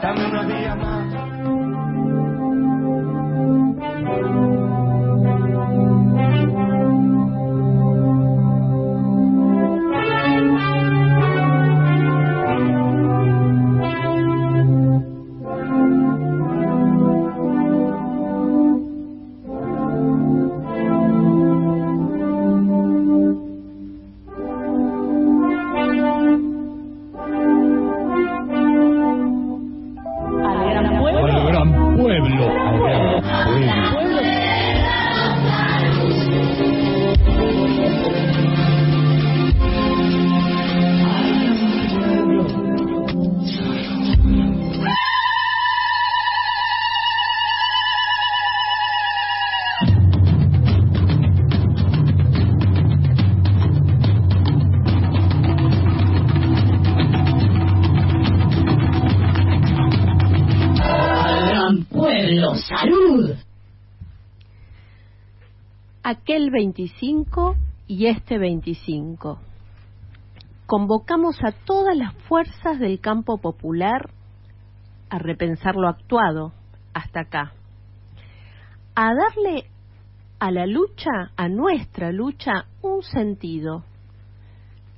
dame unos días más. Aquel 25 y este 25. Convocamos a todas las fuerzas del campo popular a repensar lo actuado hasta acá, a darle a la lucha, a nuestra lucha, un sentido,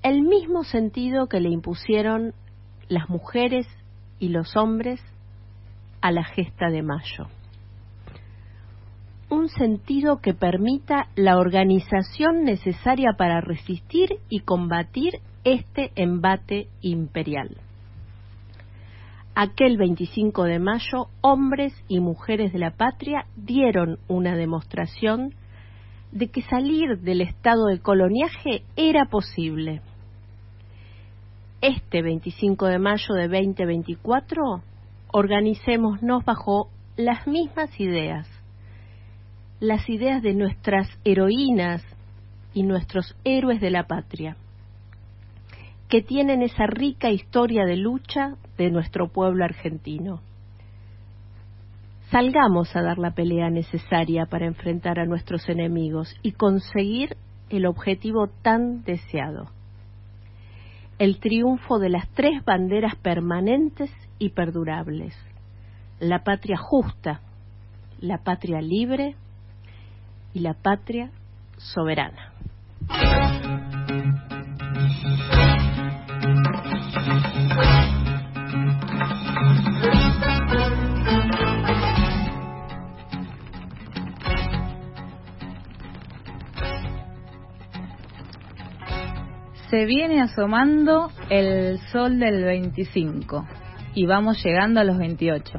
el mismo sentido que le impusieron las mujeres y los hombres a la gesta de mayo un sentido que permita la organización necesaria para resistir y combatir este embate imperial. Aquel 25 de mayo, hombres y mujeres de la patria dieron una demostración de que salir del estado de coloniaje era posible. Este 25 de mayo de 2024, organicémonos bajo las mismas ideas, las ideas de nuestras heroínas y nuestros héroes de la patria, que tienen esa rica historia de lucha de nuestro pueblo argentino. Salgamos a dar la pelea necesaria para enfrentar a nuestros enemigos y conseguir el objetivo tan deseado, el triunfo de las tres banderas permanentes y perdurables, la patria justa, la patria libre y la patria soberana. Se viene asomando el sol del 25 y vamos llegando a los 28.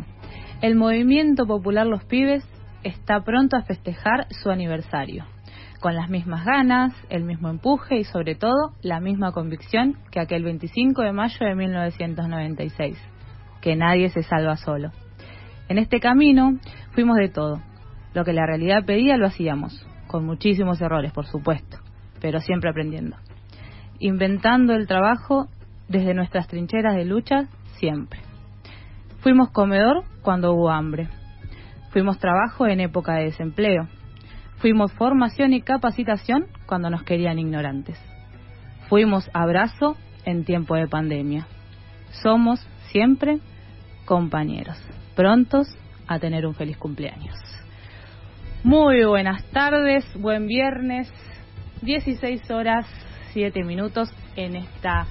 El movimiento popular Los Pibes está pronto a festejar su aniversario, con las mismas ganas, el mismo empuje y sobre todo la misma convicción que aquel 25 de mayo de 1996, que nadie se salva solo. En este camino fuimos de todo. Lo que la realidad pedía lo hacíamos, con muchísimos errores, por supuesto, pero siempre aprendiendo. Inventando el trabajo desde nuestras trincheras de lucha, siempre. Fuimos comedor cuando hubo hambre, Fuimos trabajo en época de desempleo. Fuimos formación y capacitación cuando nos querían ignorantes. Fuimos abrazo en tiempo de pandemia. Somos siempre compañeros, prontos a tener un feliz cumpleaños. Muy buenas tardes, buen viernes, 16 horas 7 minutos en esta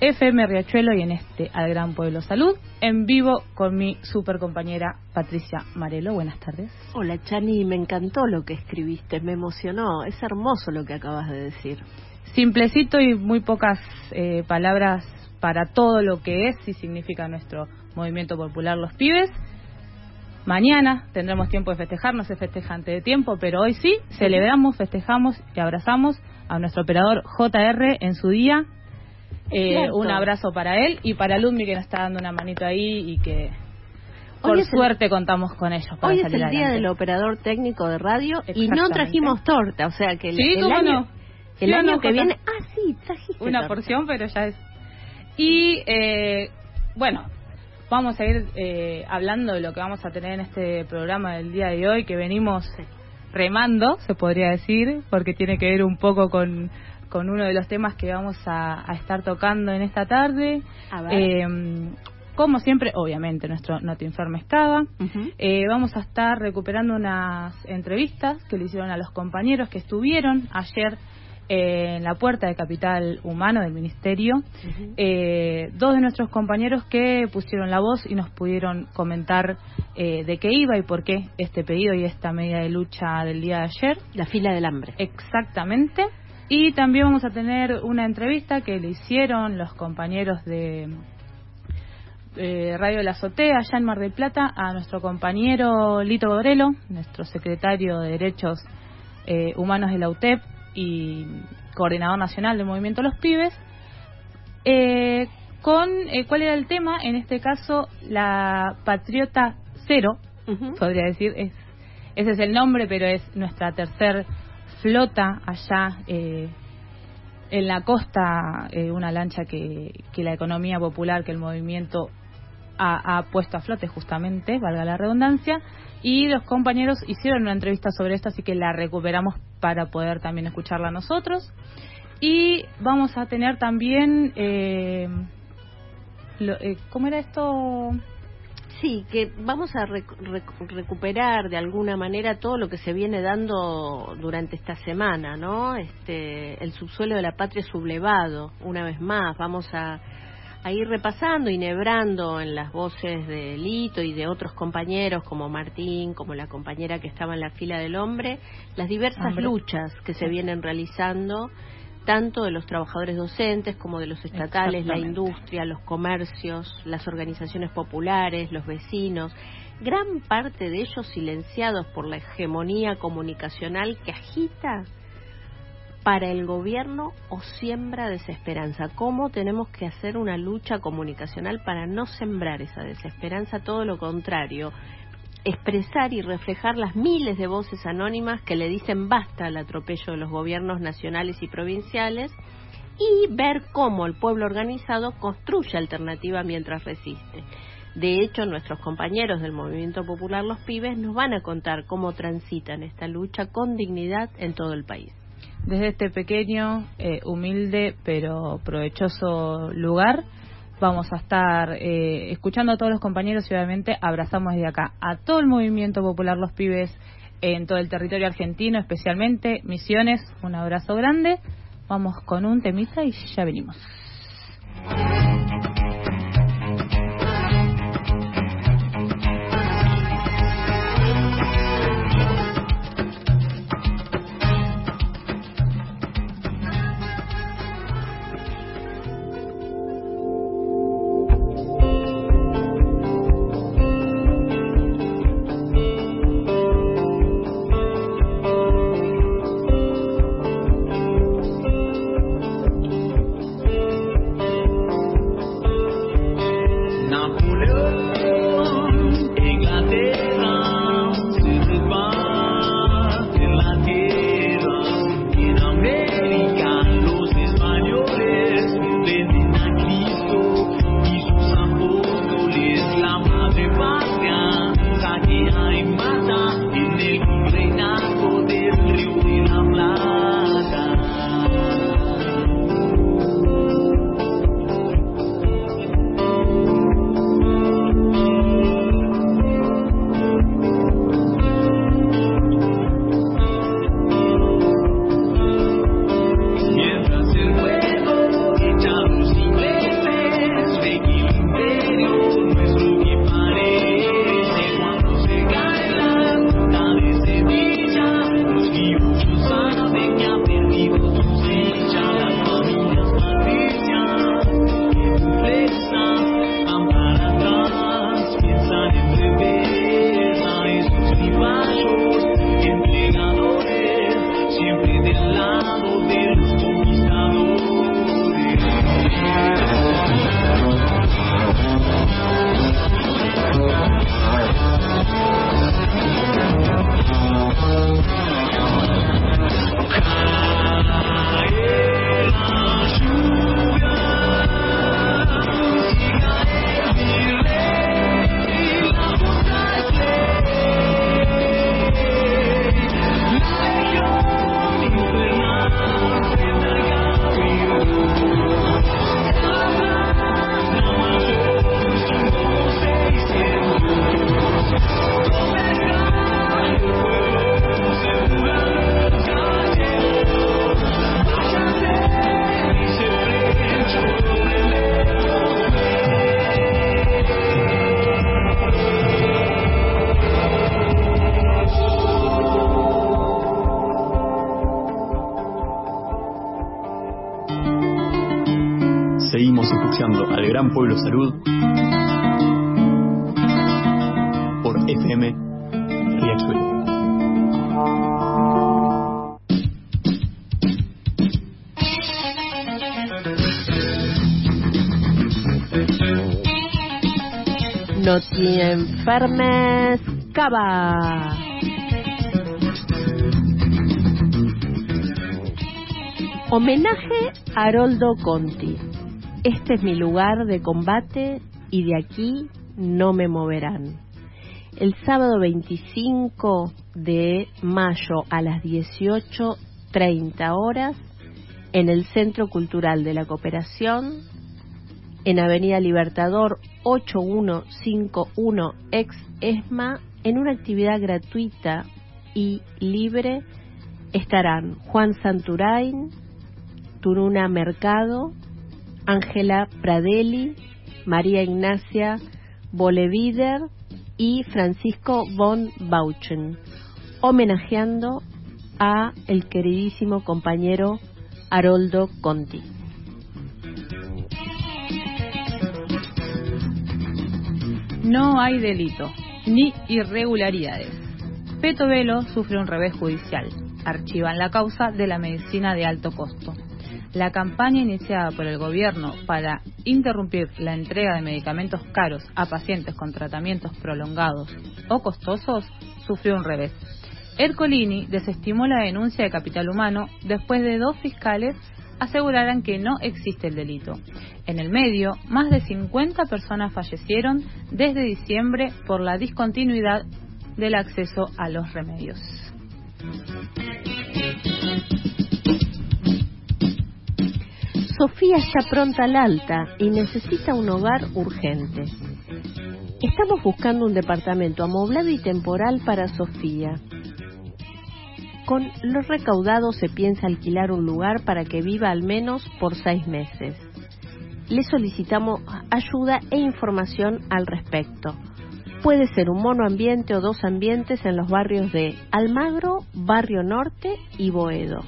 FM Riachuelo y en este Al Gran Pueblo Salud, en vivo con mi super compañera Patricia Marelo. Buenas tardes. Hola Chani, me encantó lo que escribiste, me emocionó, es hermoso lo que acabas de decir. Simplecito y muy pocas eh, palabras para todo lo que es y significa nuestro movimiento popular Los Pibes. Mañana tendremos tiempo de festejar, no se festeja antes de tiempo, pero hoy sí, celebramos, festejamos y abrazamos a nuestro operador JR en su día eh, un abrazo para él y para Ludmi que nos está dando una manito ahí y que por suerte contamos con ellos. Para hoy es el día del operador técnico de radio y no trajimos torta, o sea que el, sí, año, el año que viene, ah sí, trajiste una porción, pero ya es. Y eh, bueno, vamos a ir eh, hablando de lo que vamos a tener en este programa del día de hoy que venimos remando, se podría decir, porque tiene que ver un poco con con uno de los temas que vamos a, estar tocando en esta tarde. Eh, como siempre, obviamente, nuestro Notinforme estaba. Eh, vamos a estar recuperando unas entrevistas que le hicieron a los compañeros que estuvieron ayer en la puerta de Capital Humano del Ministerio. Eh, dos de nuestros compañeros que pusieron la voz y nos pudieron comentar eh, de qué iba y por qué este pedido y esta medida de lucha del día de ayer. La fila del hambre. Exactamente. Y también vamos a tener una entrevista que le hicieron los compañeros de eh, Radio la Azotea, allá en Mar del Plata, a nuestro compañero Lito Godrelo, nuestro secretario de Derechos eh, Humanos de la UTEP y coordinador nacional del Movimiento Los Pibes, eh, con cuál era el tema, en este caso, la Patriota Cero, podría decir, es, ese es el nombre, pero es nuestra tercer flota allá en la costa una lancha que, que, la economía popular, que el movimiento ha, puesto a flote justamente, valga la redundancia, y los compañeros hicieron una entrevista sobre esto, así que la recuperamos para poder también escucharla nosotros. Y vamos a tener también, eh, eh ¿cómo era esto? Sí, que vamos a recuperar de alguna manera todo lo que se viene dando durante esta semana, ¿no? Este, el subsuelo de la patria sublevado, una vez más, vamos a a ir repasando y nebrando en las voces de Lito y de otros compañeros como Martín, como la compañera que estaba en la fila del hombre, las diversas luchas que se vienen realizando tanto de los trabajadores docentes como de los estatales, la industria, los comercios, las organizaciones populares, los vecinos, gran parte de ellos silenciados por la hegemonía comunicacional que agita para el gobierno o siembra desesperanza? ¿Cómo tenemos que hacer una lucha comunicacional para no sembrar esa desesperanza? Todo lo contrario, expresar y reflejar las miles de voces anónimas que le dicen basta al atropello de los gobiernos nacionales y provinciales y ver cómo el pueblo organizado construye alternativa mientras resiste. De hecho, nuestros compañeros del Movimiento Popular Los Pibes nos van a contar cómo transitan esta lucha con dignidad en todo el país desde este pequeño, eh, humilde pero provechoso lugar. Vamos a estar eh, escuchando a todos los compañeros y obviamente abrazamos desde acá a todo el movimiento popular Los Pibes en todo el territorio argentino, especialmente Misiones. Un abrazo grande. Vamos con un temita y ya venimos. Enfermes, cava. Homenaje a Haroldo Conti. Este es mi lugar de combate y de aquí no me moverán. El sábado 25 de mayo a las 18.30 horas en el Centro Cultural de la Cooperación, en Avenida Libertador 8151 ex ESMA, en una actividad gratuita y libre, estarán Juan Santurain, Turuna Mercado, Ángela Pradelli, María Ignacia Bolevider y Francisco von Bauchen, homenajeando a el queridísimo compañero Haroldo Conti. No hay delito, ni irregularidades. Peto Velo sufre un revés judicial. Archivan la causa de la medicina de alto costo la campaña iniciada por el gobierno para interrumpir la entrega de medicamentos caros a pacientes con tratamientos prolongados o costosos sufrió un revés. Ercolini desestimó la denuncia de capital humano después de dos fiscales aseguraran que no existe el delito. En el medio, más de 50 personas fallecieron desde diciembre por la discontinuidad del acceso a los remedios. Sofía está pronta al alta y necesita un hogar urgente. Estamos buscando un departamento amoblado y temporal para Sofía. Con los recaudados se piensa alquilar un lugar para que viva al menos por seis meses. Le solicitamos ayuda e información al respecto. Puede ser un monoambiente o dos ambientes en los barrios de Almagro, Barrio Norte y Boedo.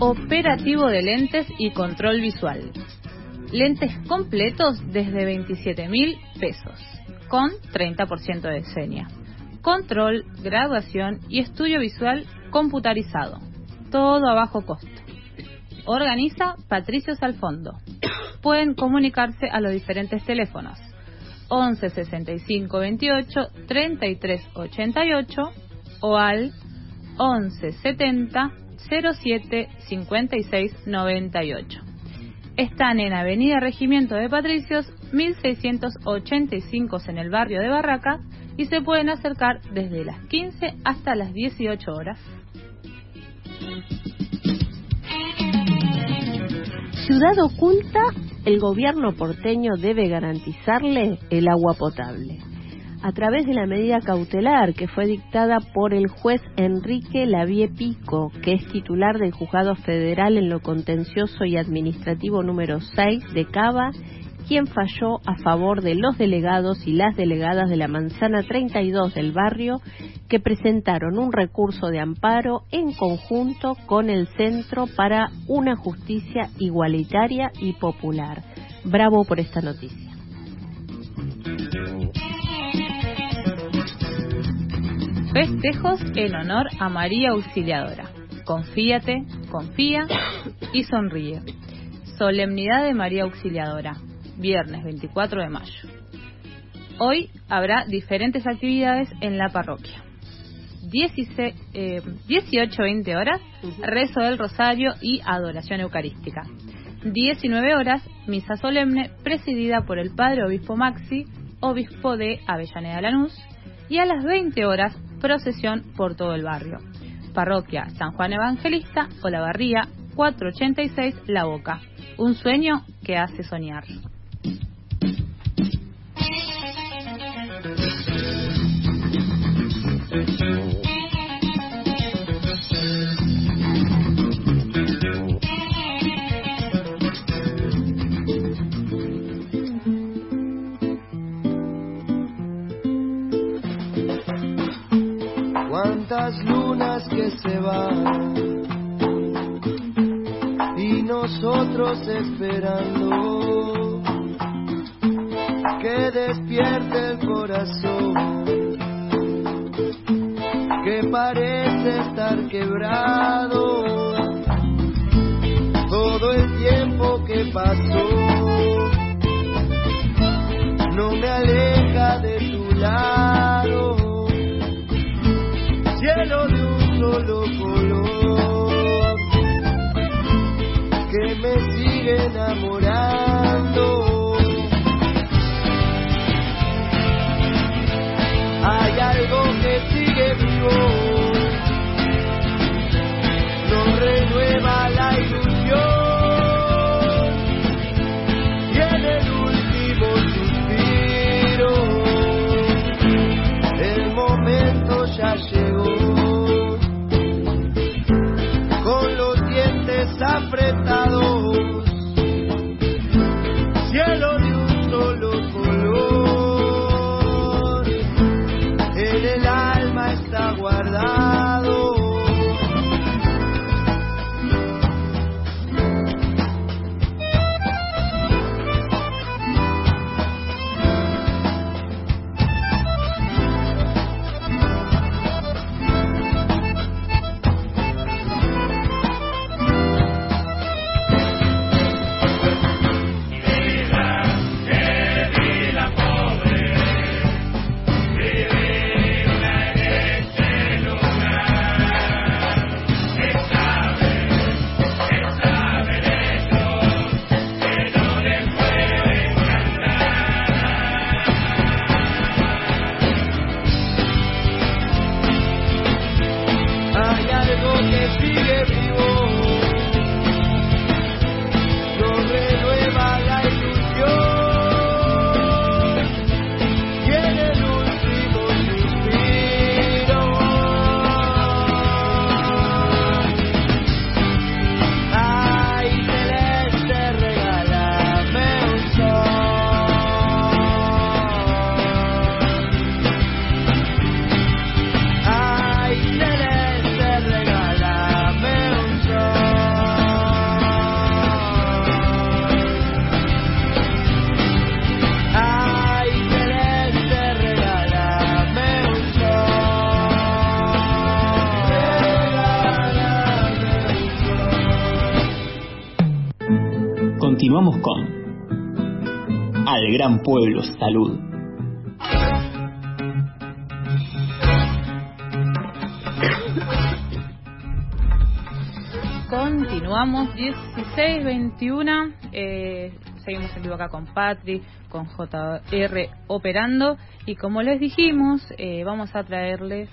Operativo de lentes y control visual. Lentes completos desde 27 mil pesos, con 30% de seña. Control, graduación y estudio visual computarizado. Todo a bajo costo. Organiza Patricio Salfondo. Pueden comunicarse a los diferentes teléfonos 11 65 28 33 88 o al 11 70 07 56 98. Están en Avenida Regimiento de Patricios 1685 en el barrio de Barraca y se pueden acercar desde las 15 hasta las 18 horas. Ciudad oculta el gobierno porteño debe garantizarle el agua potable a través de la medida cautelar que fue dictada por el juez Enrique Lavie Pico, que es titular del Juzgado Federal en lo Contencioso y Administrativo número 6 de Cava, quien falló a favor de los delegados y las delegadas de la Manzana 32 del barrio que presentaron un recurso de amparo en conjunto con el Centro para una Justicia Igualitaria y Popular. Bravo por esta noticia. Festejos en honor a María Auxiliadora. Confíate, confía y sonríe. Solemnidad de María Auxiliadora, viernes 24 de mayo. Hoy habrá diferentes actividades en la parroquia. 18-20 eh, horas, rezo del rosario y adoración eucarística. 19 horas, misa solemne presidida por el Padre Obispo Maxi, obispo de Avellaneda Lanús, y a las 20 horas, procesión por todo el barrio. Parroquia San Juan Evangelista, Olavarría, 486 La Boca. Un sueño que hace soñar. Esperando. Que despierte el corazón. Que parece estar quebrado Gran Pueblo Salud. Continuamos 16-21. Eh, seguimos en vivo acá con Patri, con JR operando. Y como les dijimos, eh, vamos a traerles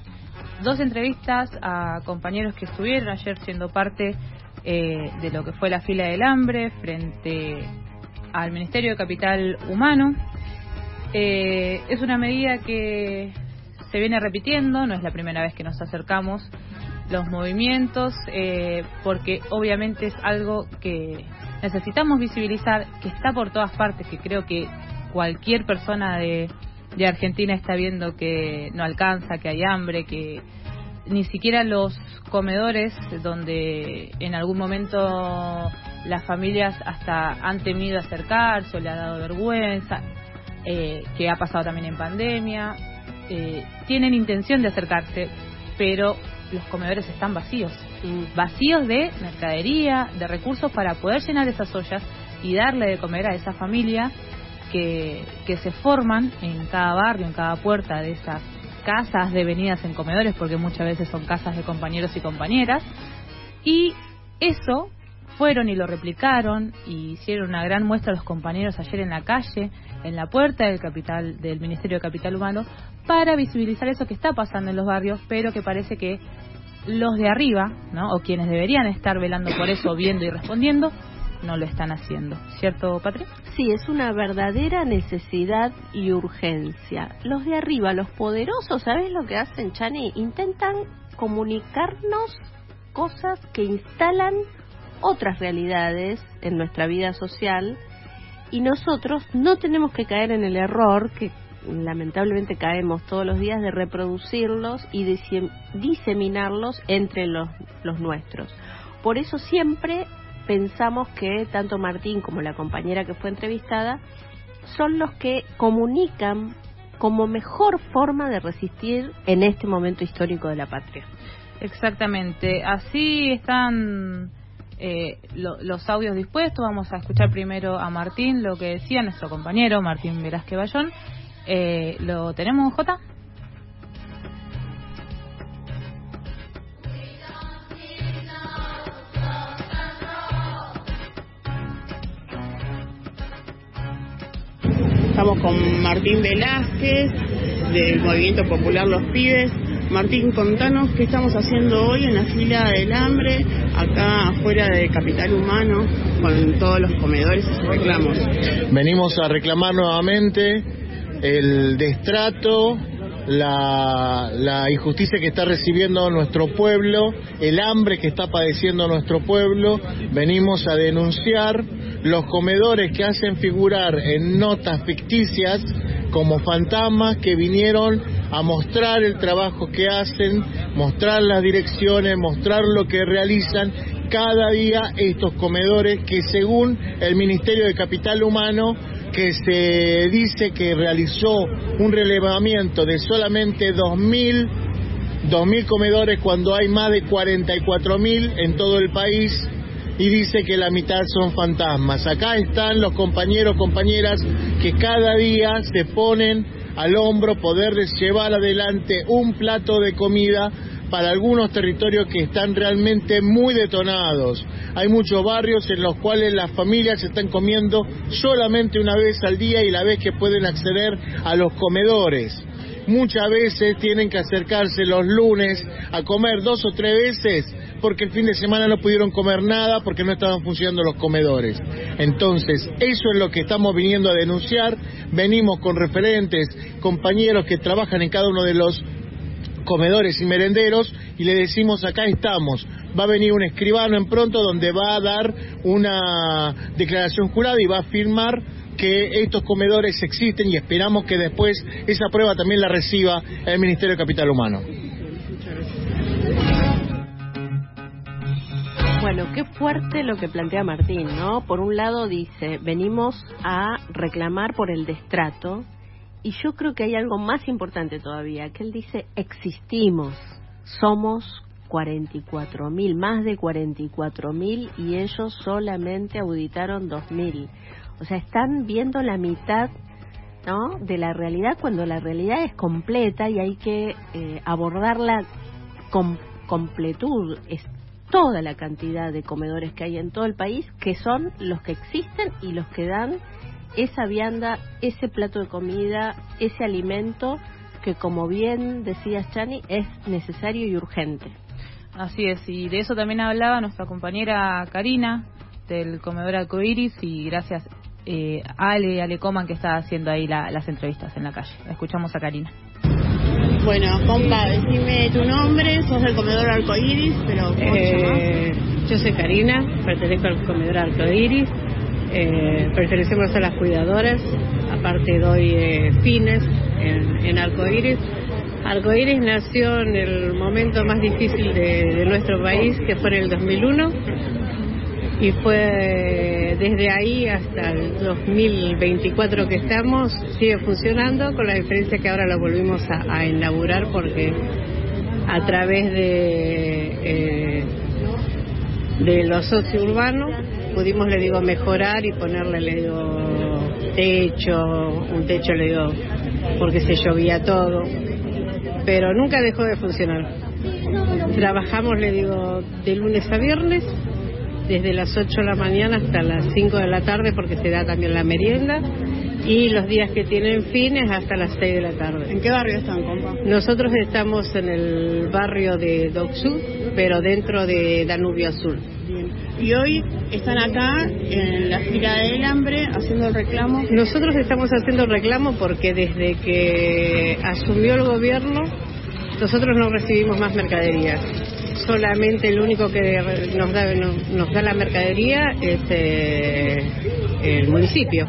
dos entrevistas a compañeros que estuvieron ayer siendo parte eh, de lo que fue la fila del hambre frente al Ministerio de Capital Humano. Eh, es una medida que se viene repitiendo, no es la primera vez que nos acercamos los movimientos, eh, porque obviamente es algo que necesitamos visibilizar, que está por todas partes, que creo que cualquier persona de, de Argentina está viendo que no alcanza, que hay hambre, que ni siquiera los comedores donde en algún momento las familias hasta han temido acercarse o le ha dado vergüenza, eh, que ha pasado también en pandemia, eh, tienen intención de acercarse, pero los comedores están vacíos, vacíos de mercadería, de recursos para poder llenar esas ollas y darle de comer a esa familia que, que se forman en cada barrio, en cada puerta de esas casas devenidas en comedores, porque muchas veces son casas de compañeros y compañeras, y eso fueron y lo replicaron y hicieron una gran muestra los compañeros ayer en la calle, en la puerta del capital del Ministerio de Capital Humano, para visibilizar eso que está pasando en los barrios, pero que parece que los de arriba, ¿no? o quienes deberían estar velando por eso, viendo y respondiendo, no lo están haciendo. ¿Cierto, Patri? Sí, es una verdadera necesidad y urgencia. Los de arriba, los poderosos, ¿sabes lo que hacen, Chani? Intentan comunicarnos cosas que instalan otras realidades en nuestra vida social y nosotros no tenemos que caer en el error que lamentablemente caemos todos los días de reproducirlos y diseminarlos entre los, los nuestros. Por eso siempre pensamos que tanto Martín como la compañera que fue entrevistada son los que comunican como mejor forma de resistir en este momento histórico de la patria. Exactamente, así están eh, los audios dispuestos. Vamos a escuchar primero a Martín, lo que decía nuestro compañero Martín Velázquez Bayón. Eh, ¿Lo tenemos, Jota? Estamos con Martín Velázquez del Movimiento Popular Los Pibes. Martín, contanos qué estamos haciendo hoy en la fila del hambre, acá afuera de Capital Humano, con todos los comedores y reclamos. Venimos a reclamar nuevamente el destrato, la, la, injusticia que está recibiendo nuestro pueblo, el hambre que está padeciendo nuestro pueblo. Venimos a denunciar los comedores que hacen figurar en notas ficticias como fantasmas que vinieron a mostrar el trabajo que hacen, mostrar las direcciones, mostrar lo que realizan cada día estos comedores que según el Ministerio de Capital Humano que se dice que realizó un relevamiento de solamente 2.000 2.000 comedores cuando hay más de 44.000 en todo el país y dice que la mitad son fantasmas. Acá están los compañeros, compañeras que cada día se ponen al hombro poder llevar adelante un plato de comida para algunos territorios que están realmente muy detonados. Hay muchos barrios en los cuales las familias están comiendo solamente una vez al día y la vez que pueden acceder a los comedores. Muchas veces tienen que acercarse los lunes a comer dos o tres veces porque el fin de semana no pudieron comer nada porque no estaban funcionando los comedores. Entonces, eso es lo que estamos viniendo a denunciar. Venimos con referentes, compañeros que trabajan en cada uno de los comedores y merenderos y le decimos acá estamos. Va a venir un escribano en pronto donde va a dar una declaración jurada y va a firmar que estos comedores existen y esperamos que después esa prueba también la reciba el Ministerio de Capital Humano. Bueno, qué fuerte lo que plantea Martín, ¿no? Por un lado dice, venimos a reclamar por el destrato, y yo creo que hay algo más importante todavía, que él dice, existimos, somos 44 mil, más de 44 mil, y ellos solamente auditaron 2 mil. O sea, están viendo la mitad ¿no? de la realidad cuando la realidad es completa y hay que eh, abordarla con completud. Es toda la cantidad de comedores que hay en todo el país, que son los que existen y los que dan esa vianda, ese plato de comida, ese alimento que, como bien decías, Chani, es necesario y urgente. Así es, y de eso también hablaba nuestra compañera Karina del comedor Arcoiris y gracias eh, Ale, Ale Coman que está haciendo ahí las entrevistas en la calle. Escuchamos a Karina. Bueno, compa, decime tu nombre, sos del comedor Arcoiris, pero eh, Yo soy Karina, pertenezco al comedor Arcoiris, eh, pertenecemos a las cuidadoras, aparte doy eh, fines en, en Arcoiris. Arcoiris nació en el momento más difícil de, de nuestro país, que fue en el 2001 y fue desde ahí hasta el 2024 que estamos, sigue funcionando, con la diferencia que ahora lo volvimos a, inaugurar porque a través de, eh, de lo socio-urbano pudimos, le digo, mejorar y ponerle, le digo, techo, un techo, le digo, porque se llovía todo, pero nunca dejó de funcionar. Trabajamos, le digo, de lunes a viernes desde las 8 de la mañana hasta las 5 de la tarde porque se da también la merienda y los días que tienen fines hasta las 6 de la tarde. ¿En qué barrio están, compa? Nosotros estamos en el barrio de Docsud, pero dentro de Danubio Azul. Y hoy están acá en la fila del hambre haciendo el reclamo. Nosotros estamos haciendo el reclamo porque desde que asumió el gobierno nosotros no recibimos más mercaderías solamente el único que nos da, nos da la mercadería es eh, el municipio,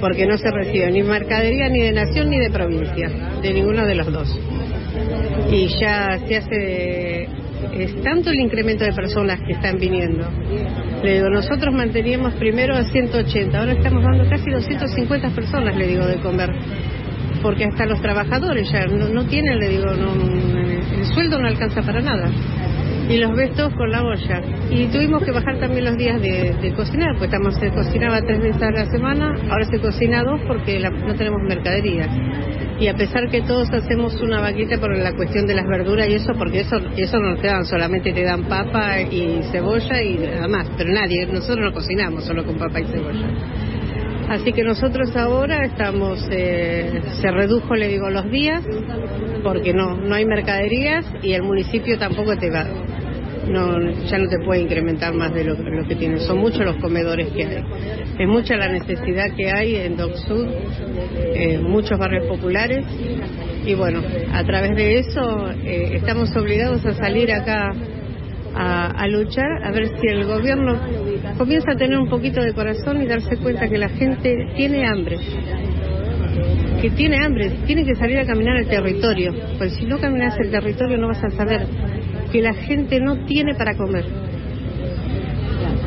porque no se recibe ni mercadería ni de nación ni de provincia, de ninguno de los dos. Y ya se hace, es tanto el incremento de personas que están viniendo Le digo, nosotros manteníamos primero a 180, ahora estamos dando casi 250 personas, le digo, de comer. Porque hasta los trabajadores ya no, no tienen, le digo, no, el sueldo no alcanza para nada y los ves todos con la olla. Y tuvimos que bajar también los días de, cocinar, pues estamos, se cocinaba tres veces a la semana, ahora se cocina dos porque no tenemos mercadería. Y a pesar que todos hacemos una vaquita por la cuestión de las verduras y eso, porque eso, eso no te dan, solamente te dan papa y cebolla y nada más, pero nadie, nosotros no cocinamos solo con papa y cebolla. Así que nosotros ahora estamos, eh, se redujo, le digo, los días, porque no, no hay mercaderías y el municipio tampoco te va, no, ya no te puede incrementar más de lo, que tienes. Son muchos los comedores que hay. Es mucha la necesidad que hay en Doc Sud, eh, muchos barrios populares. Y bueno, a través de eso eh, estamos obligados a salir acá a, luchar, a ver si el gobierno comienza a tener un poquito de corazón y darse cuenta que la gente tiene hambre que tiene hambre, tiene que salir a caminar el territorio, pues si no caminas el territorio no vas a saber que la gente no tiene para comer,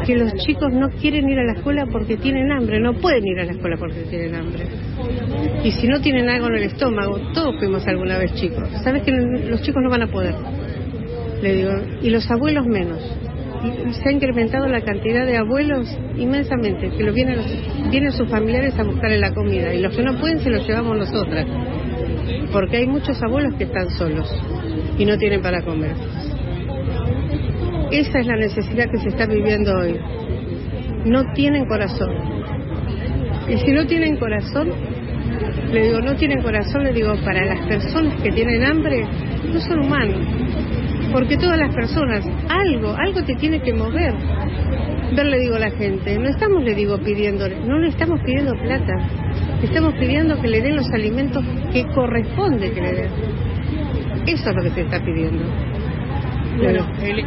que los chicos no quieren ir a la escuela porque tienen hambre, no pueden ir a la escuela porque tienen hambre. Y si no tienen algo en el estómago, todos fuimos alguna vez chicos, sabes que los chicos no van a poder, le digo, y los abuelos menos. Y se ha incrementado la cantidad de abuelos inmensamente, que lo vienen, vienen sus familiares a buscarle la comida y los que no pueden se los llevamos nosotras, porque hay muchos abuelos que están solos y no tienen para comer. Esa es la necesidad que se está viviendo hoy. No tienen corazón. Y si no tienen corazón, le digo, no tienen corazón, le digo, para las personas que tienen hambre, no son humanos. Porque todas las personas, algo, algo te tiene que mover. Ver, le digo a la gente, no estamos, le digo, pidiéndole, no le estamos pidiendo plata, estamos pidiendo que le den los alimentos que corresponde que le den. Eso es lo que se está pidiendo. Bueno, el,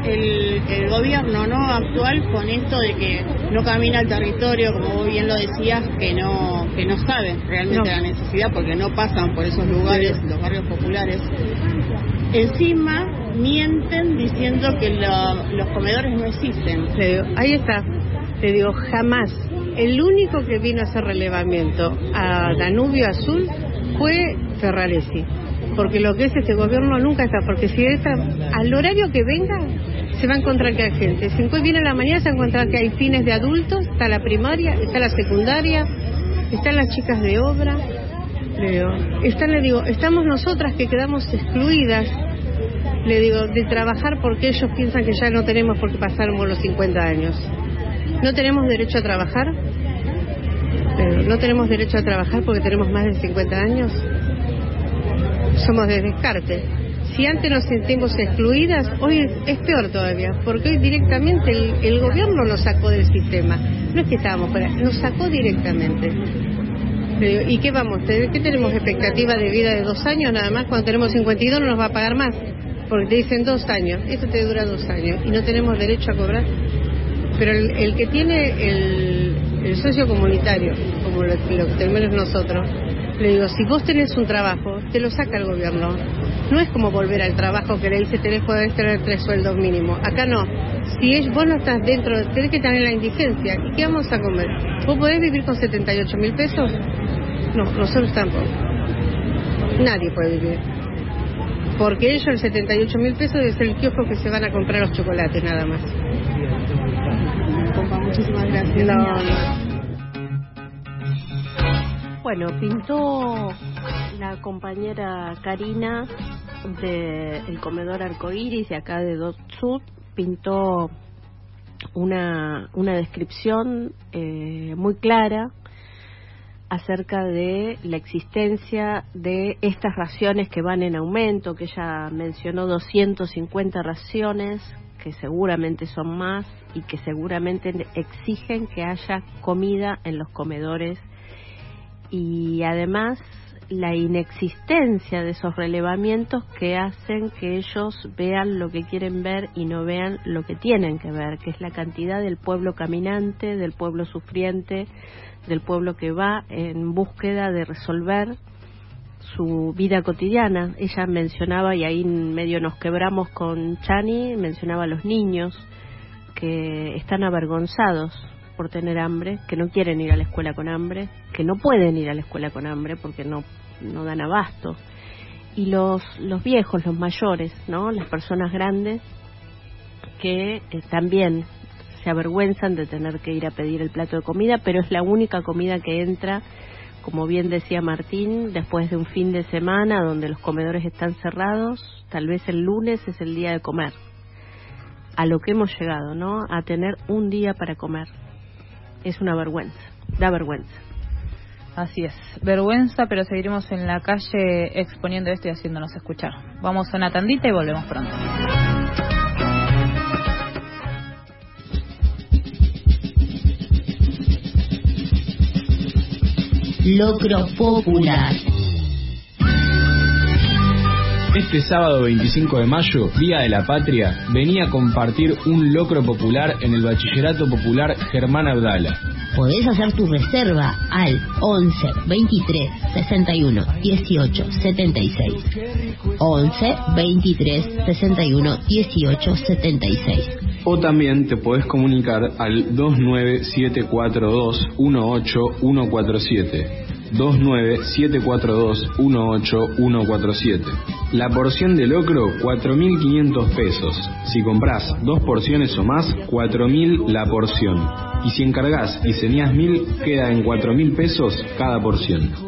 el, gobierno no actual con esto de que no camina el territorio, como vos bien lo decías, que no que no saben realmente la necesidad porque no pasan por esos lugares, los barrios populares. Encima mienten diciendo que los comedores no existen. ahí está, te digo, jamás. El único que vino a hacer relevamiento a Danubio Azul fue Ferraresi porque lo que es este gobierno nunca está, porque si está, al horario que venga, se va a encontrar que hay gente. Si viene a la mañana, se va a encontrar que hay fines de adultos, está la primaria, está la secundaria, están las chicas de obra. Están, le digo, estamos nosotras que quedamos excluidas, le digo, de trabajar porque ellos piensan que ya no tenemos por qué pasarnos los 50 años. No tenemos derecho a trabajar, no tenemos derecho a trabajar porque tenemos más de 50 años somos de descarte. Si antes nos sentimos excluidas, hoy es peor todavía, porque hoy directamente el, gobierno nos sacó del sistema. No es que estábamos fuera, nos sacó directamente. ¿Y qué vamos? ¿Qué tenemos expectativa de vida de dos años nada más? Cuando tenemos 52 no nos va a pagar más, porque te dicen dos años, esto te dura dos años y no tenemos derecho a cobrar. Pero el, que tiene el, socio comunitario, como lo, lo tenemos nosotros, le digo, si vos tenés un trabajo, te lo saca el gobierno. No es como volver al trabajo que le dice tenés que tener tres sueldos mínimos. Acá no. Si vos no estás dentro, tenés que tener la indigencia. ¿Y qué vamos a comer? ¿Vos podés vivir con 78 mil pesos? No, nosotros tampoco. Nadie puede vivir. Porque ellos el 78 mil pesos es el kiosco que se van a comprar los chocolates nada más. Muchísimas gracias. Bueno, pintó la compañera Karina del comedor arcoíris de acá de Dot Sud, pintó una, una descripción eh, muy clara acerca de la existencia de estas raciones que van en aumento, que ella mencionó 250 raciones, que seguramente son más y que seguramente exigen que haya comida en los comedores y además la inexistencia de esos relevamientos que hacen que ellos vean lo que quieren ver y no vean lo que tienen que ver, que es la cantidad del pueblo caminante, del pueblo sufriente, del pueblo que va en búsqueda de resolver su vida cotidiana. Ella mencionaba, y ahí medio nos quebramos con Chani, mencionaba a los niños, que están avergonzados por tener hambre, que no quieren ir a la escuela con hambre, que no pueden ir a la escuela con hambre porque no, no dan abasto. Y los, los viejos, los mayores, ¿no? Las personas grandes que eh, también se avergüenzan de tener que ir a pedir el plato de comida, pero es la única comida que entra, como bien decía Martín, después de un fin de semana donde los comedores están cerrados, tal vez el lunes es el día de comer. A lo que hemos llegado, ¿no? A tener un día para comer. Es una vergüenza, da vergüenza. Así es, vergüenza, pero seguiremos en la calle exponiendo esto y haciéndonos escuchar. Vamos a una tandita y volvemos pronto. Locro Popular. Este sábado 25 de mayo, Día de la Patria, venía a compartir un locro popular en el Bachillerato Popular Germán Abdala. Podés hacer tu reserva al 11 23 61 18 76. 11 23 61 18 76. O también te podés comunicar al 29742 18147. 29742 La porción de locro, 4.500 pesos. Si compras dos porciones o más, 4.000 la porción. Y si encargas y señas 1.000, queda en 4.000 pesos cada porción.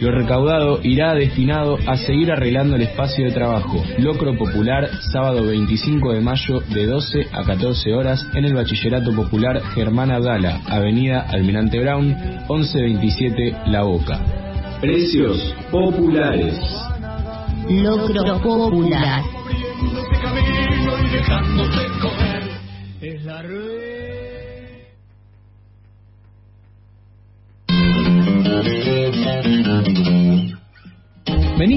Lo recaudado irá destinado a seguir arreglando el espacio de trabajo. Locro Popular, sábado 25 de mayo de 12 a 14 horas en el Bachillerato Popular Germán Abdala, Avenida Almirante Brown, 1127 La Boca. Precios populares. Locro Popular.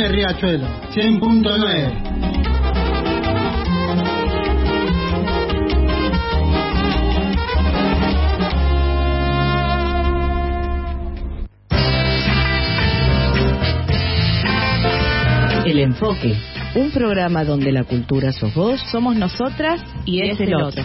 FM Riachuelo 100.9 El Enfoque, un programa donde la cultura sos vos, Somos nosotras y es el otro.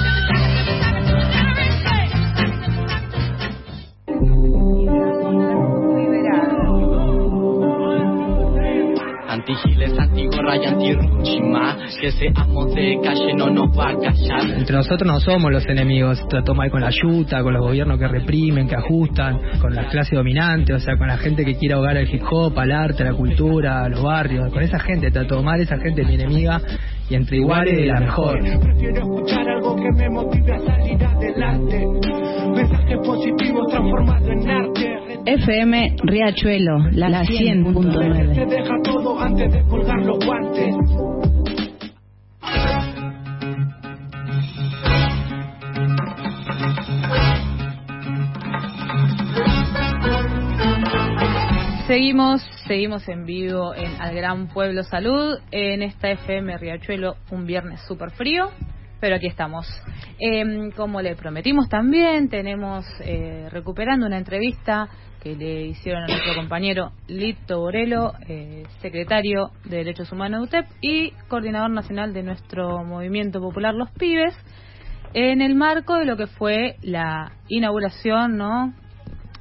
Antigorra y antirruchima Que seamos de calle no nos va a callar Entre nosotros no somos los enemigos, toma con la yuta, con los gobiernos que reprimen, que ajustan, con la clase dominante, o sea, con la gente que quiere ahogar el hip hop, al arte, a la cultura, a los barrios, con esa gente todo mal, esa gente es mi enemiga y entre iguales la mejor. Prefiero escuchar algo que me motive a salir adelante. Mensajes positivos transformados en arte. FM Riachuelo, la, la Se 100.9. deja todo antes de colgar los guantes. Seguimos, seguimos en vivo en Al Gran Pueblo Salud, en esta FM Riachuelo, un viernes súper frío, pero aquí estamos. Em, como le prometimos también, tenemos eh, recuperando una entrevista que le hicieron a nuestro compañero Lito Borelo, eh, secretario de Derechos Humanos de UTEP y coordinador nacional de nuestro movimiento popular Los Pibes, en el marco de lo que fue la inauguración, ¿no?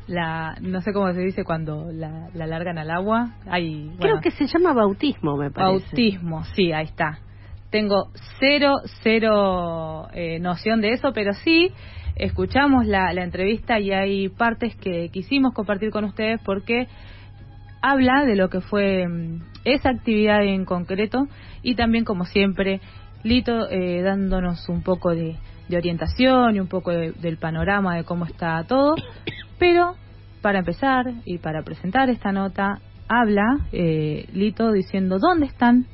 La, no sé cómo se dice cuando la, la largan al agua. Hay, Creo que se llama bautismo, me parece. Bautismo, sí, ahí está. tengo cero, cero eh, noción de eso, pero sí escuchamos la, la entrevista y hay partes que quisimos compartir con ustedes porque habla de lo que fue mm, esa actividad en concreto y también, como siempre, Lito eh, dándonos un poco de, orientación y un poco de- del panorama de cómo está todo. Pero para empezar y para presentar esta nota, habla eh, Lito diciendo dónde están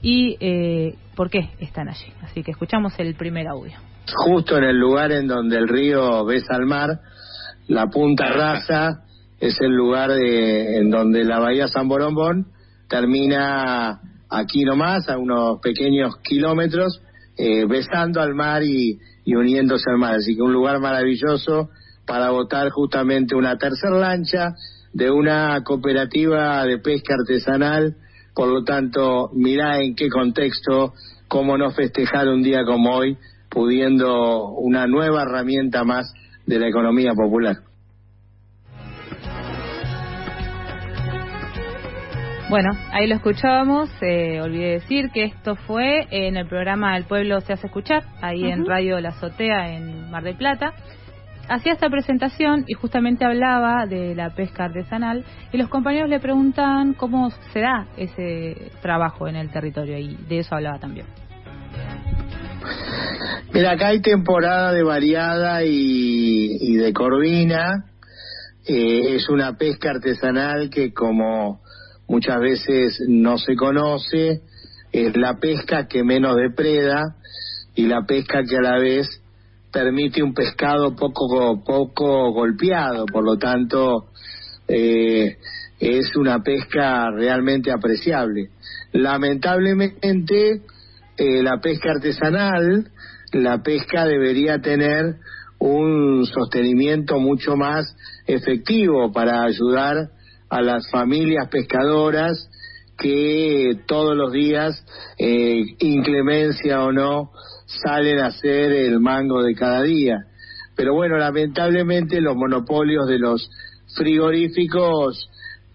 y eh, por qué están allí. Así que escuchamos el primer audio. Justo en el lugar en donde el río besa al mar, la punta rasa es el lugar de- en donde la bahía San Borombón termina aquí nomás, a unos pequeños kilómetros, eh, besando al mar y, y uniéndose al mar. Así que un lugar maravilloso para votar justamente una tercer lancha de una cooperativa de pesca artesanal. Por lo tanto, mirá en qué contexto, cómo no festejar un día como hoy, pudiendo una nueva herramienta más de la economía popular. Bueno, ahí lo escuchábamos. Eh, olvidé decir que esto fue en el programa El Pueblo se hace escuchar, ahí en. Radio La Azotea en Mar del Plata. Hacía esta presentación y justamente hablaba de la pesca artesanal y los compañeros le preguntaban cómo se da ese trabajo en el territorio y de eso hablaba también. Mira, acá hay temporada de variada y, de corvina. Eh, es una pesca artesanal que como muchas veces no se conoce, es la pesca que menos depreda y la pesca que a la vez permite un pescado poco poco golpeado, por lo tanto eh, es una pesca realmente apreciable. Lamentablemente eh, la pesca artesanal, la pesca debería tener un sostenimiento mucho más efectivo para ayudar a las familias pescadoras que todos los días, eh, inclemencia o no, salen a hacer el mango de cada día. Pero bueno, lamentablemente los monopolios de los frigoríficos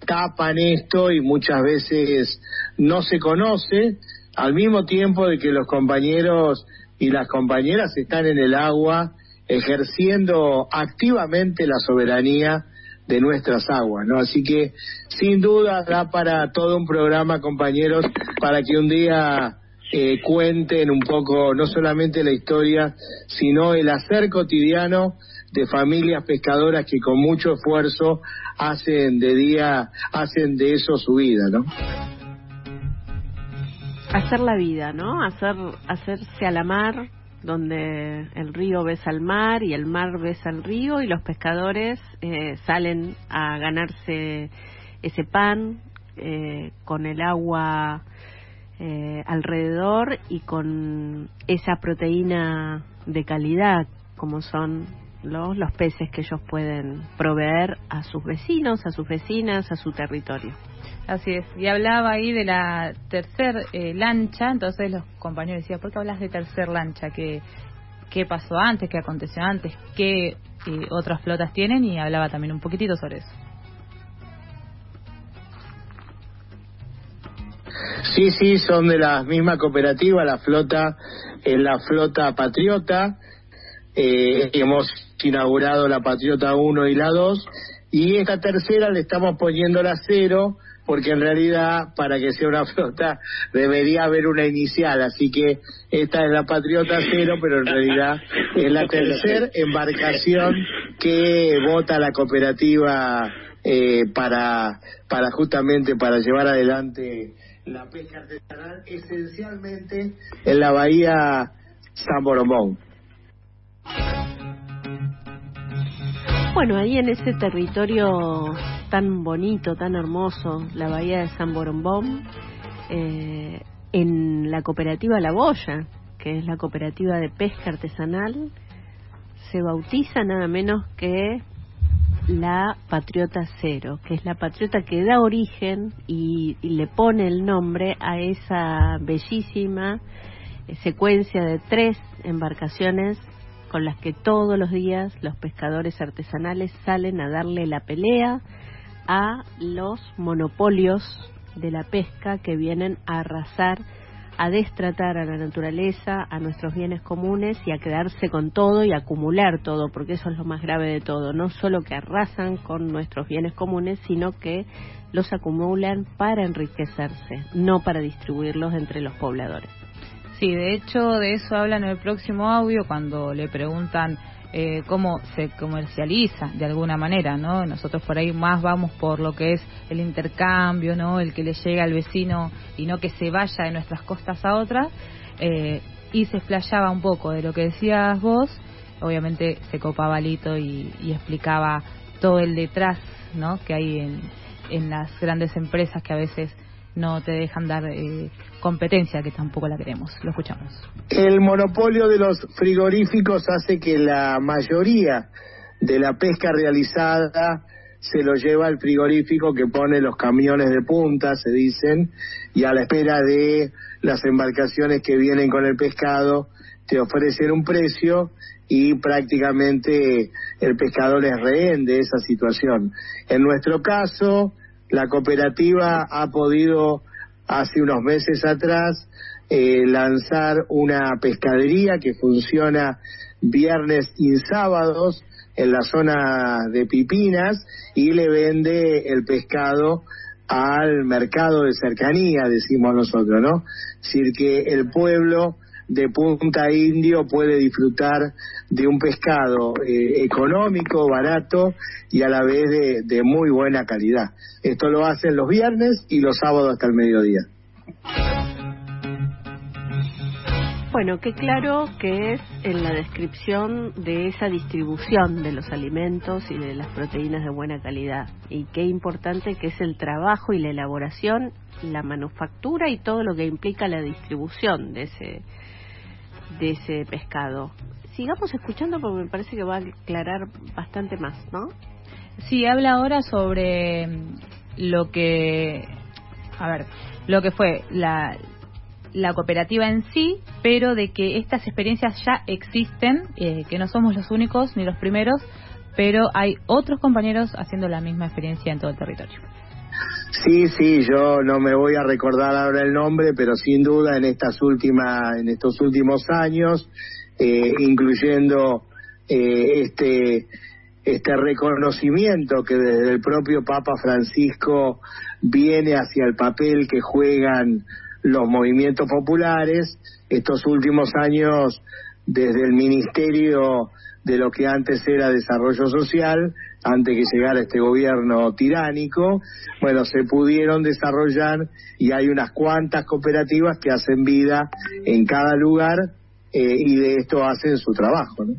tapan esto y muchas veces no se conoce, al mismo tiempo de que los compañeros y las compañeras están en el agua ejerciendo activamente la soberanía de nuestras aguas, ¿no? Así que sin duda da para todo un programa, compañeros, para que un día eh, cuenten un poco no solamente la historia, sino el hacer cotidiano de familias pescadoras que con mucho esfuerzo hacen de día, hacen de eso su vida, ¿no? Hacer la vida, ¿no? Hacer, hacerse a la mar, donde el río besa al mar y el mar besa al río y los pescadores eh, salen a ganarse ese pan eh, con el agua eh, alrededor y con esa proteína de calidad como son los, los peces que ellos pueden proveer a sus vecinos, a sus vecinas, a su territorio. Así es, y hablaba ahí de la tercer eh, lancha, entonces los compañeros decían, ¿por qué hablas de tercer lancha? ¿Qué, qué pasó antes? ¿Qué aconteció antes? ¿Qué eh, otras flotas tienen? Y hablaba también un poquitito sobre eso. Sí, sí, son de la misma cooperativa, la flota es la flota Patriota. Eh, hemos inaugurado la Patriota 1 y la 2 y esta tercera le estamos poniendo la cero porque en realidad para que sea una flota debería haber una inicial, así que esta es la Patriota cero, pero en realidad es la tercera embarcación que vota la cooperativa eh, para para justamente para llevar adelante la pesca artesanal esencialmente en la bahía San Borombón. Bueno, ahí en ese territorio tan bonito, tan hermoso, la bahía de San Borombón, eh, en la cooperativa La Boya, que es la cooperativa de pesca artesanal, se bautiza nada menos que la Patriota Cero, que es la patriota que da origen y, y le pone el nombre a esa bellísima secuencia de tres embarcaciones con las que todos los días los pescadores artesanales salen a darle la pelea a los monopolios de la pesca que vienen a arrasar a destratar a la naturaleza, a nuestros bienes comunes y a quedarse con todo y acumular todo, porque eso es lo más grave de todo, no solo que arrasan con nuestros bienes comunes, sino que los acumulan para enriquecerse, no para distribuirlos entre los pobladores. Sí, de hecho de eso habla en el próximo audio cuando le preguntan eh, cómo se comercializa de alguna manera, ¿no? Nosotros por ahí más vamos por lo que es el intercambio, ¿no? El que le llega al vecino y no que se vaya de nuestras costas a otras. Eh, y se explayaba un poco de lo que decías vos. Obviamente se copaba Lito y, y explicaba todo el detrás, ¿no? Que hay en las grandes empresas que a veces no te dejan dar eh, competencia, que tampoco la queremos. Lo escuchamos. El monopolio de los frigoríficos hace que la mayoría de la pesca realizada se lo lleva al frigorífico que pone los camiones de punta, se dicen, y a la espera de las embarcaciones que vienen con el pescado, te ofrecen un precio y prácticamente el pescador es rehén de esa situación. En nuestro caso, la cooperativa ha podido hace unos meses atrás eh, lanzar una pescadería que funciona viernes y sábados en la zona de Pipinas y le vende el pescado al mercado de cercanía, decimos nosotros, ¿no? Es decir, que el pueblo de Punta Indio puede disfrutar de un pescado eh, económico, barato y a la vez de, de muy buena calidad. Esto lo hacen los viernes y los sábados hasta el mediodía. Bueno, qué claro que es en la descripción de esa distribución de los alimentos y de las proteínas de buena calidad. Y qué importante que es el trabajo y la elaboración, la manufactura y todo lo que implica la distribución de ese, de ese pescado. Sigamos escuchando porque me parece que va a aclarar bastante más, ¿no? Sí, habla ahora sobre lo que, a ver, lo que fue la, la cooperativa en sí, pero de que estas experiencias ya existen, eh, que no somos los únicos ni los primeros, pero hay otros compañeros haciendo la misma experiencia en todo el territorio. Sí, sí, yo no me voy a recordar ahora el nombre, pero sin duda en estas últimas, en estos últimos años, eh, incluyendo eh, este este reconocimiento que desde el propio Papa Francisco viene hacia el papel que juegan los movimientos populares. Estos últimos años, desde el Ministerio de lo que antes era Desarrollo Social, antes que llegara este gobierno tiránico, bueno, se pudieron desarrollar y hay unas cuantas cooperativas que hacen vida en cada lugar eh, y de esto hacen su trabajo. ¿no?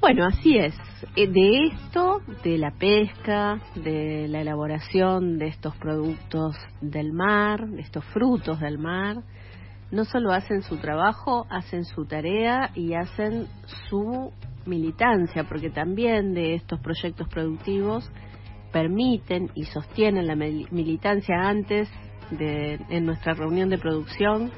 Bueno, así es. Eh, de esto, de la pesca, de la elaboración de estos productos del mar, de estos frutos del mar, no solo hacen su trabajo, hacen su tarea y hacen su militancia, porque también de estos proyectos productivos permiten y sostienen la militancia antes de en nuestra reunión de producción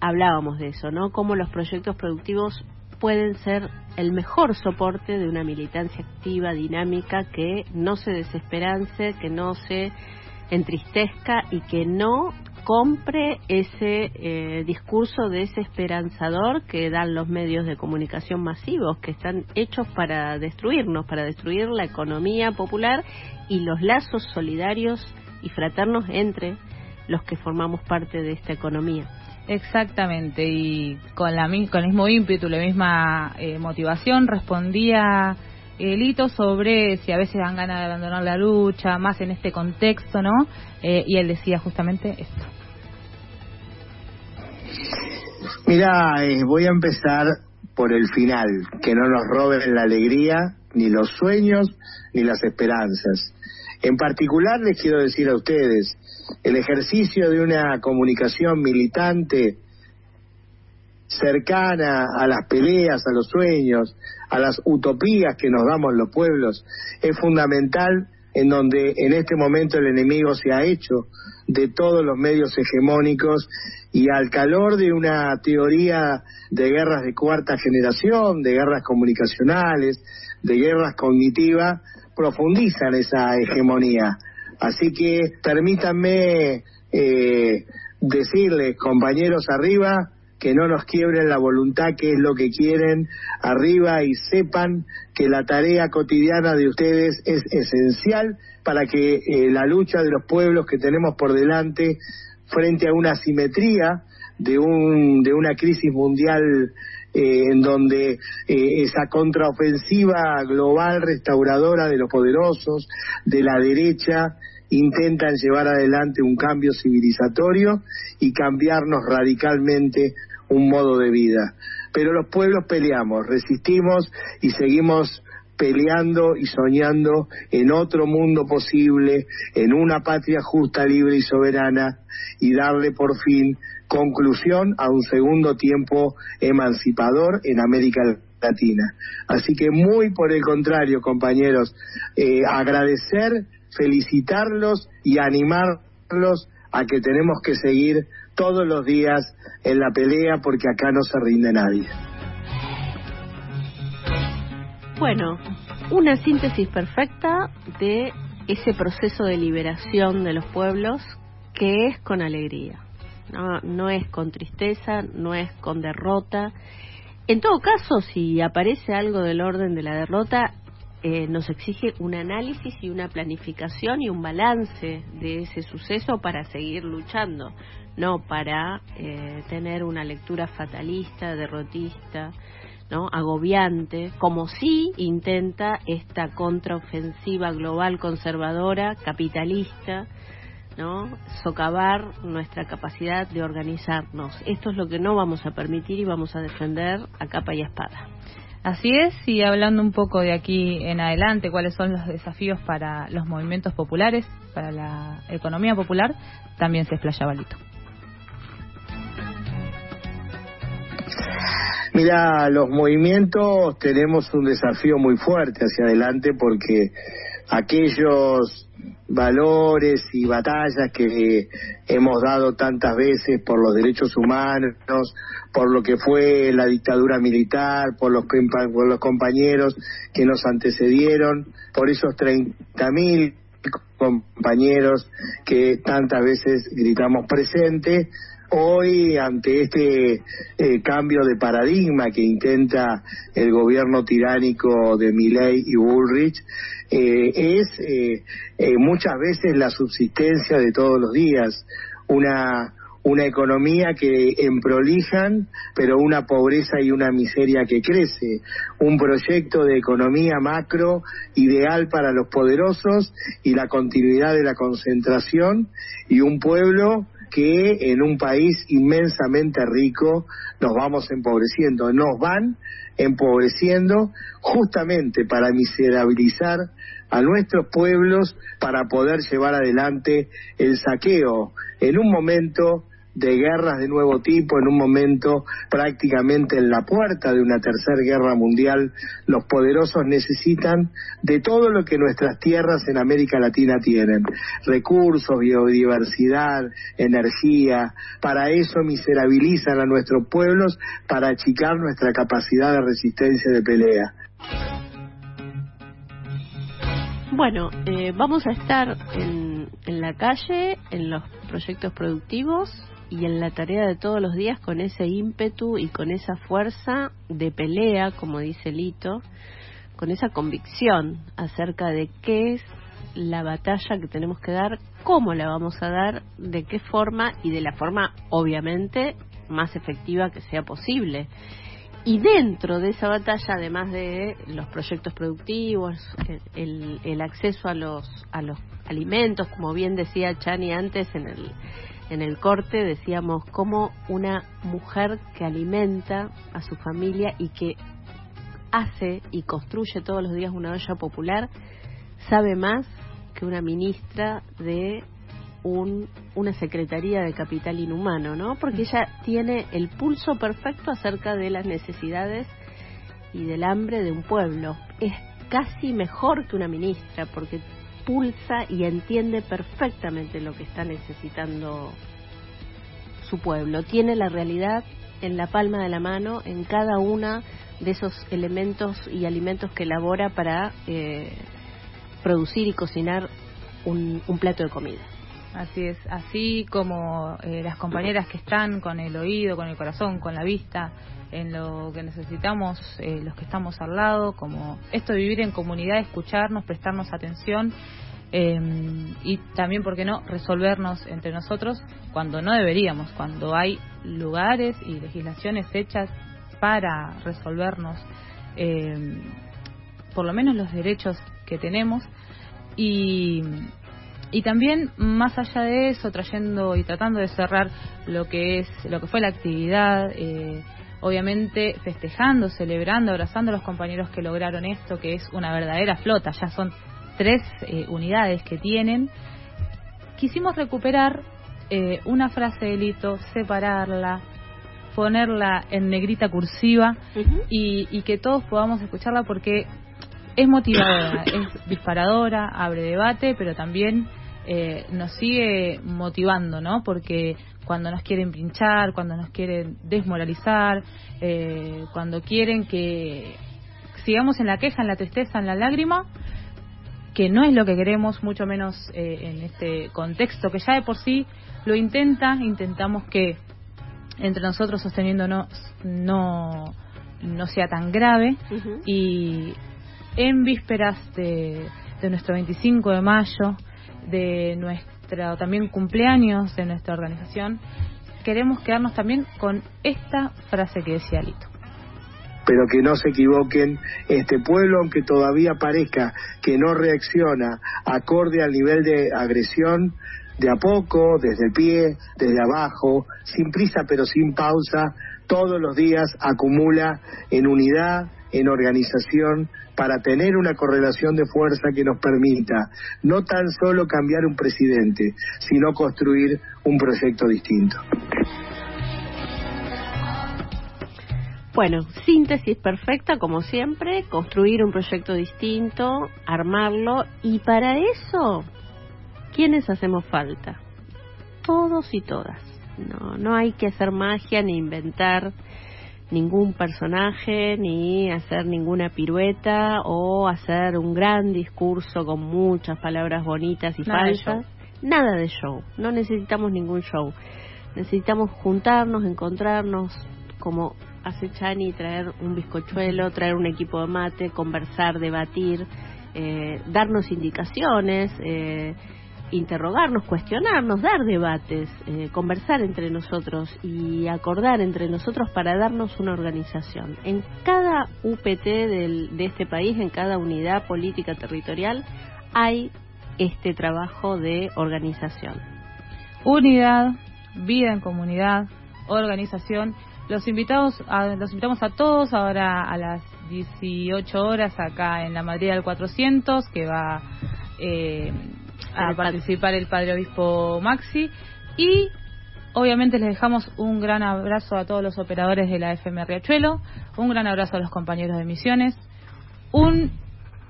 hablábamos de eso, ¿no? Cómo los proyectos productivos pueden ser el mejor soporte de una militancia activa, dinámica, que no se desesperance, que no se entristezca y que no compre ese eh, discurso desesperanzador que dan los medios de comunicación masivos, que están hechos para destruirnos, para destruir la economía popular y los lazos solidarios y fraternos entre los que formamos parte de esta economía. Exactamente, y con, la, con el mismo ímpetu, la misma eh, motivación, respondía Elito sobre si a veces dan ganas de abandonar la lucha, más en este contexto, ¿no? Eh, y él decía justamente esto. Mira, eh, voy a empezar por el final, que no nos roben la alegría, ni los sueños, ni las esperanzas. En particular les quiero decir a ustedes, el ejercicio de una comunicación militante cercana a las peleas, a los sueños, a las utopías que nos damos los pueblos, es fundamental en donde en este momento el enemigo se ha hecho de todos los medios hegemónicos y al calor de una teoría de guerras de cuarta generación, de guerras comunicacionales, de guerras cognitivas, profundizan esa hegemonía. Así que permítanme eh, decirles, compañeros arriba, que no nos quiebren la voluntad, que es lo que quieren arriba y sepan que la tarea cotidiana de ustedes es esencial para que eh, la lucha de los pueblos que tenemos por delante frente a una asimetría de, un, de una crisis mundial eh, en donde eh, esa contraofensiva global restauradora de los poderosos, de la derecha, intentan llevar adelante un cambio civilizatorio y cambiarnos radicalmente un modo de vida. Pero los pueblos peleamos, resistimos y seguimos peleando y soñando en otro mundo posible, en una patria justa, libre y soberana, y darle por fin conclusión a un segundo tiempo emancipador en América Latina. Así que muy por el contrario, compañeros, eh, agradecer, felicitarlos y animarlos a que tenemos que seguir todos los días en la pelea porque acá no se rinde nadie. Bueno, una síntesis perfecta de ese proceso de liberación de los pueblos que es con alegría, no, no es con tristeza, no es con derrota. En todo caso, si aparece algo del orden de la derrota, eh, nos exige un análisis y una planificación y un balance de ese suceso para seguir luchando, no para eh, tener una lectura fatalista, derrotista, ¿no? agobiante, como sí intenta esta contraofensiva global conservadora, capitalista, ¿no? socavar nuestra capacidad de organizarnos. Esto es lo que no vamos a permitir y vamos a defender a capa y espada. Así es, y hablando un poco de aquí en adelante, cuáles son los desafíos para los movimientos populares, para la economía popular, también se explaya Balito. Mira, los movimientos tenemos un desafío muy fuerte hacia adelante porque aquellos valores y batallas que hemos dado tantas veces por los derechos humanos, por lo que fue la dictadura militar, por los, por los compañeros que nos antecedieron, por esos 30.000 compañeros que tantas veces gritamos presente, hoy ante este eh, cambio de paradigma que intenta el gobierno tiránico de Milley y Bullrich eh, es eh, muchas veces la subsistencia de todos los días. Una una economía que emprolijan, pero una pobreza y una miseria que crece, un proyecto de economía macro ideal para los poderosos y la continuidad de la concentración y un pueblo que en un país inmensamente rico nos vamos empobreciendo, nos van empobreciendo justamente para miserabilizar a nuestros pueblos para poder llevar adelante el saqueo. En un momento de guerras de nuevo tipo en un momento prácticamente en la puerta de una tercera guerra mundial, los poderosos necesitan de todo lo que nuestras tierras en América Latina tienen, recursos, biodiversidad, energía, para eso miserabilizan a nuestros pueblos para achicar nuestra capacidad de resistencia de pelea. Bueno, eh, vamos a estar en, en la calle, en los proyectos productivos, y en la tarea de todos los días con ese ímpetu y con esa fuerza de pelea, como dice Lito, con esa convicción acerca de qué es la batalla que tenemos que dar, cómo la vamos a dar, de qué forma y de la forma obviamente más efectiva que sea posible. Y dentro de esa batalla, además de los proyectos productivos, el, el acceso a los, a los alimentos, como bien decía Chani antes en el, en el corte decíamos cómo una mujer que alimenta a su familia y que hace y construye todos los días una olla popular sabe más que una ministra de un, una secretaría de capital inhumano, ¿no? Porque ella tiene el pulso perfecto acerca de las necesidades y del hambre de un pueblo. Es casi mejor que una ministra porque pulsa y entiende perfectamente lo que está necesitando su pueblo. Tiene la realidad en la palma de la mano, en cada una de esos elementos y alimentos que elabora para eh, producir y cocinar un, un plato de comida. Así es, así como eh, las compañeras que están con el oído, con el corazón, con la vista, en lo que necesitamos, eh, los que estamos al lado, como esto de vivir en comunidad, escucharnos, prestarnos atención eh, y también, ¿por qué no?, resolvernos entre nosotros cuando no deberíamos, cuando hay lugares y legislaciones hechas para resolvernos eh, por lo menos los derechos que tenemos y, y también más allá de eso trayendo y tratando de cerrar lo que es lo que fue la actividad eh, obviamente festejando celebrando abrazando a los compañeros que lograron esto que es una verdadera flota. Ya son tres eh, unidades que tienen. Quisimos recuperar eh, una frase de Lito separarla ponerla en negrita cursiva y, y que todos podamos escucharla porque es motivadora, es disparadora, abre debate, pero también eh, nos sigue motivando, ¿no? Porque cuando nos quieren pinchar, cuando nos quieren desmoralizar, eh, cuando quieren que sigamos en la queja, en la tristeza, en la lágrima, que no es lo que queremos, mucho menos eh, en este contexto que ya de por sí lo intenta, intentamos que entre nosotros sosteniéndonos no, no sea tan grave y en vísperas de, de nuestro 25 de mayo, de nuestro también cumpleaños de nuestra organización, queremos quedarnos también con esta frase que decía Lito. Pero que no se equivoquen, este pueblo, aunque todavía parezca que no reacciona acorde al nivel de agresión, de a poco, desde el pie, desde abajo, sin prisa pero sin pausa, todos los días acumula en unidad, en organización, para tener una correlación de fuerza que nos permita no tan solo cambiar un presidente, sino construir un proyecto distinto. Bueno, síntesis perfecta como siempre, construir un proyecto distinto, armarlo y para eso, ¿quiénes hacemos falta? Todos y todas. No, no hay que hacer magia ni inventar ningún personaje, ni hacer ninguna pirueta o hacer un gran discurso con muchas palabras bonitas y Nada de falsas. Nada de show. No necesitamos ningún show. Necesitamos juntarnos, encontrarnos, como hace Chani, traer un bizcochuelo, traer un equipo de mate, conversar, debatir, eh, darnos indicaciones, eh, interrogarnos, cuestionarnos, dar debates, eh, conversar entre nosotros y acordar entre nosotros para darnos una organización. En cada UPT del, de este país, en cada unidad política territorial, hay este trabajo de organización. Unidad, vida en comunidad, organización. Los invitados, a, los invitamos a todos ahora a las 18 horas acá en la Madrid del 400 que va eh, a participar el Padre Obispo Maxi. Y obviamente les dejamos un gran abrazo a todos los operadores de la FM Riachuelo, un gran abrazo a los compañeros de Misiones, un,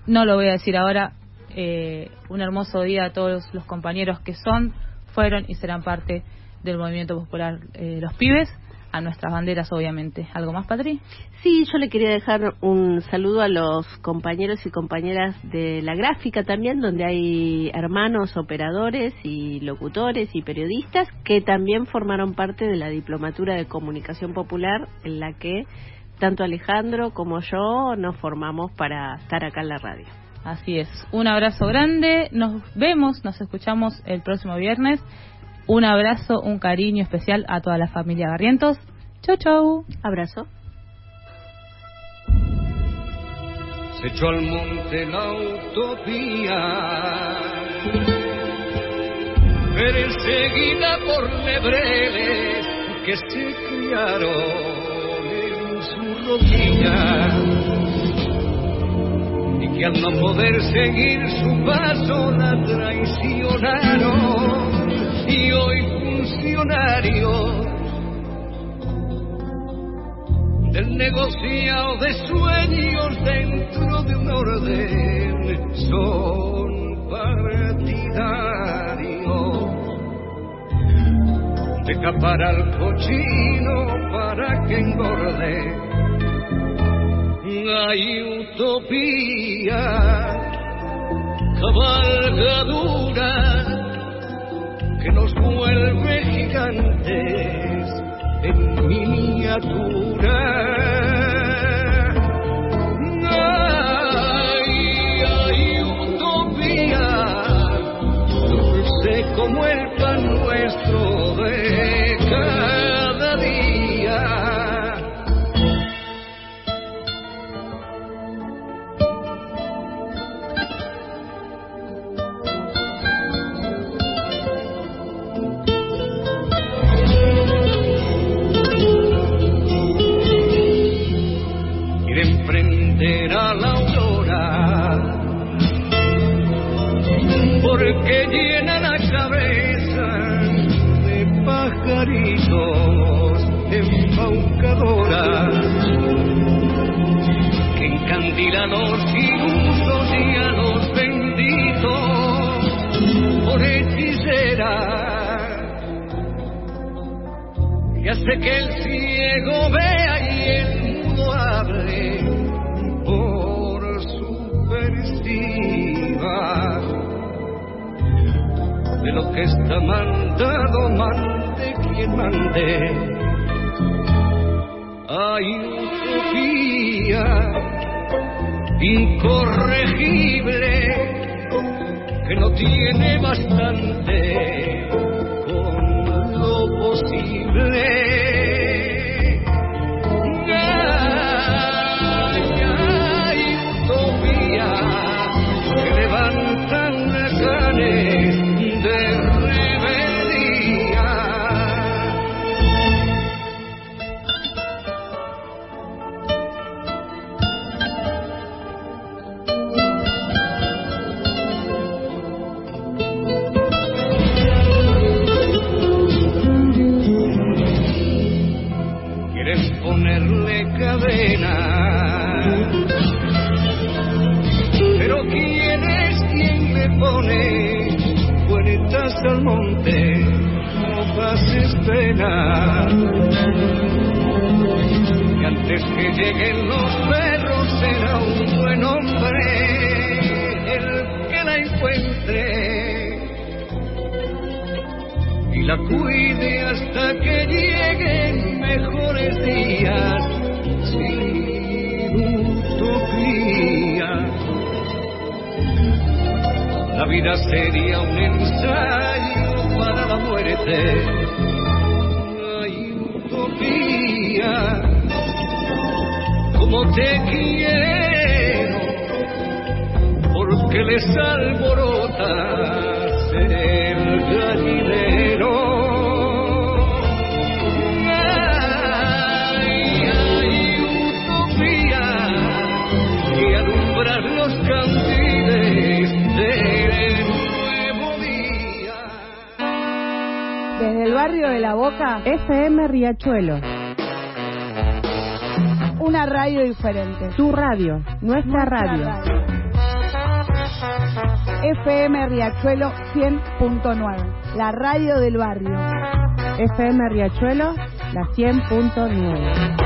no lo voy a decir ahora, eh, un hermoso día a todos los compañeros que son, fueron y serán parte del movimiento popular eh, Los Pibes, a nuestras banderas obviamente. ¿Algo más, Patri? Sí, yo le quería dejar un saludo a los compañeros y compañeras de la gráfica también, donde hay hermanos operadores y locutores y periodistas que también formaron parte de la diplomatura de comunicación popular en la que tanto Alejandro como yo nos formamos para estar acá en la radio. Así es. Un abrazo grande. Nos vemos, nos escuchamos el próximo viernes. Un abrazo, un cariño especial a toda la familia Barrientos. Chau, chau. Abrazo. Se echó al monte la utopía, perseguida por lebreles que se criaron en su rodilla y que al no poder seguir su paso la traicionaron y hoy funcionarios del negociado de sueños dentro de un orden son partidarios. De capar al cochino para que engorde. Hay utopía cabalgadura que nos vuelve gigantes en miniatura. Ay, ay, utopía, dulce como el pan nuestro de pajaritos embaucadoras, que encandilan los y a los benditos por hechicera. Que hace que el ciego vea y el mudo hable por subversiva de lo que está mandado mande quien mande hay utopía incorregible que no tiene bastante con lo posible. Pena. Y antes que lleguen los perros será un buen hombre el que la encuentre y la cuide hasta que lleguen mejores días sin utopía. La vida sería un ensayo para la muerte. Como te quiero, porque les alborota el barrio de La Boca, FM Riachuelo. Una radio diferente. Tu radio, nuestra, radio. FM Riachuelo 100.9. La radio del barrio. FM Riachuelo, la 100.9.